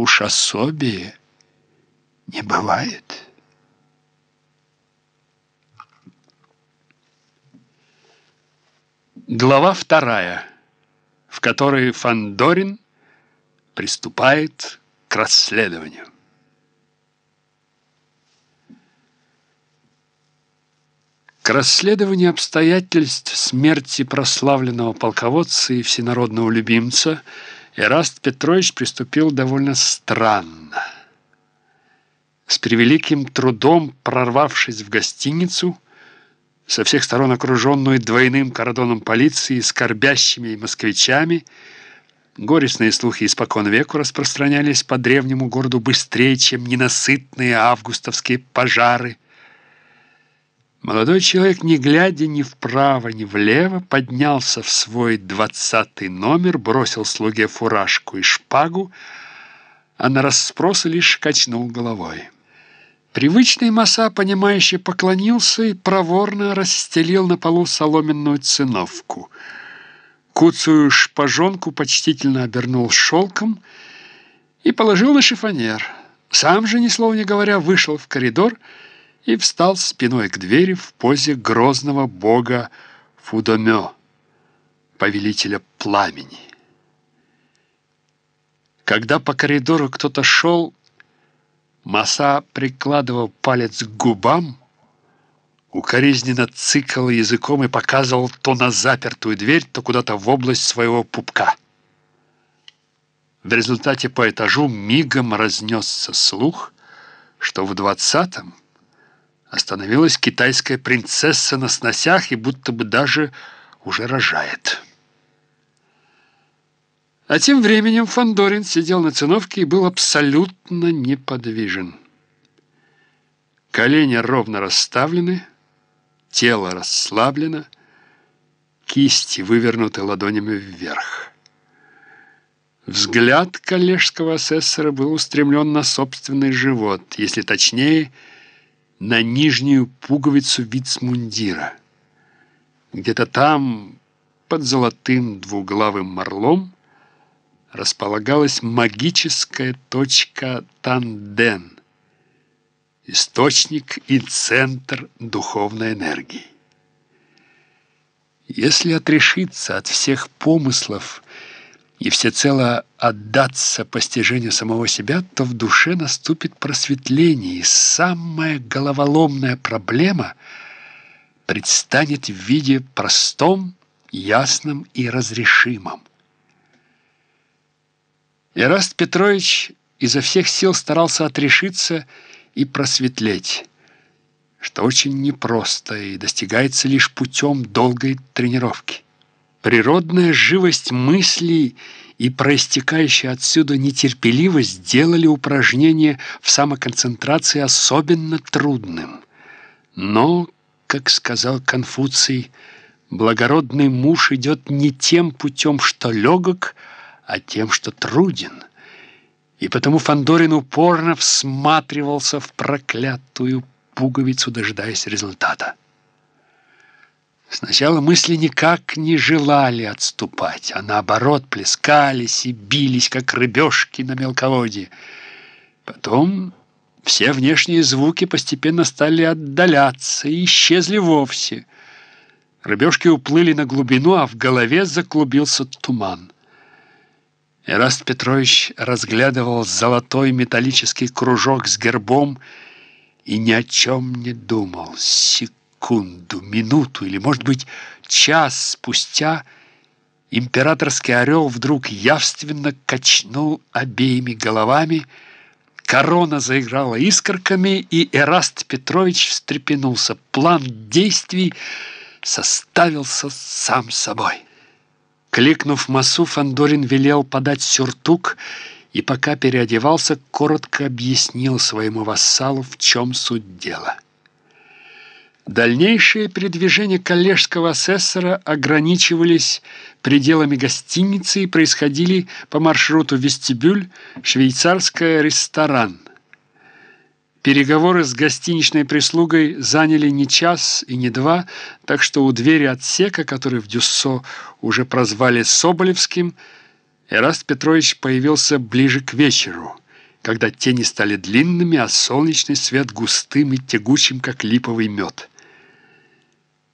уж особее не бывает. Глава вторая, в которой Фандорин приступает к расследованию. К расследованию обстоятельств смерти прославленного полководца и всенародного любимца Эраст Петрович приступил довольно странно. С превеликим трудом прорвавшись в гостиницу, со всех сторон окруженную двойным кордоном полиции, скорбящими москвичами, горестные слухи испокон веку распространялись по древнему городу быстрее, чем ненасытные августовские пожары – Молодой человек, не глядя ни вправо, ни влево, поднялся в свой двадцатый номер, бросил слуге фуражку и шпагу, а на расспросы лишь качнул головой. Привычный Маса, понимающе поклонился и проворно расстелил на полу соломенную циновку. Куцую шпажонку почтительно обернул шелком и положил на шифонер. Сам же, ни слова не говоря, вышел в коридор и встал спиной к двери в позе грозного бога Фудомё, повелителя пламени. Когда по коридору кто-то шел, Маса прикладывал палец к губам, укоризненно цикал языком и показывал то на запертую дверь, то куда-то в область своего пупка. В результате по этажу мигом разнесся слух, что в двадцатом Остановилась китайская принцесса на сносях и будто бы даже уже рожает. А тем временем Фандорин сидел на циновке и был абсолютно неподвижен. Колени ровно расставлены, тело расслаблено, кисти вывернуты ладонями вверх. Взгляд коллежского асессора был устремлен на собственный живот, если точнее – на нижнюю пуговицу вицмундира. Где-то там, под золотым двуглавым морлом, располагалась магическая точка Танден, источник и центр духовной энергии. Если отрешиться от всех помыслов и всецело отдаться постижению самого себя, то в душе наступит просветление, и самая головоломная проблема предстанет в виде простом, ясном и разрешимом. Ираст Петрович изо всех сил старался отрешиться и просветлеть, что очень непросто и достигается лишь путем долгой тренировки. Природная живость мыслей и проистекающая отсюда нетерпеливость сделали упражнение в самоконцентрации особенно трудным. Но, как сказал Конфуций, благородный муж идет не тем путем, что легок, а тем, что труден. И потому Фандорин упорно всматривался в проклятую пуговицу, дожидаясь результата. Сначала мысли никак не желали отступать, а наоборот плескались и бились, как рыбешки на мелководье. Потом все внешние звуки постепенно стали отдаляться и исчезли вовсе. Рыбешки уплыли на глубину, а в голове заклубился туман. Эраст Петрович разглядывал золотой металлический кружок с гербом и ни о чем не думал. Секунду секунду, минуту или, может быть, час спустя императорский орел вдруг явственно качнул обеими головами, корона заиграла искорками, и Эраст Петрович встрепенулся. План действий составился сам собой. Кликнув массу, Фандорин велел подать сюртук и, пока переодевался, коротко объяснил своему вассалу, в чем суть дела. Дальнейшие передвижения коллежского асессора ограничивались пределами гостиницы и происходили по маршруту вестибюль, швейцарская ресторан. Переговоры с гостиничной прислугой заняли не час и не два, так что у двери отсека, который в Дюссо уже прозвали Соболевским, Эраст Петрович появился ближе к вечеру – когда тени стали длинными, а солнечный свет густым и тягучим, как липовый мед.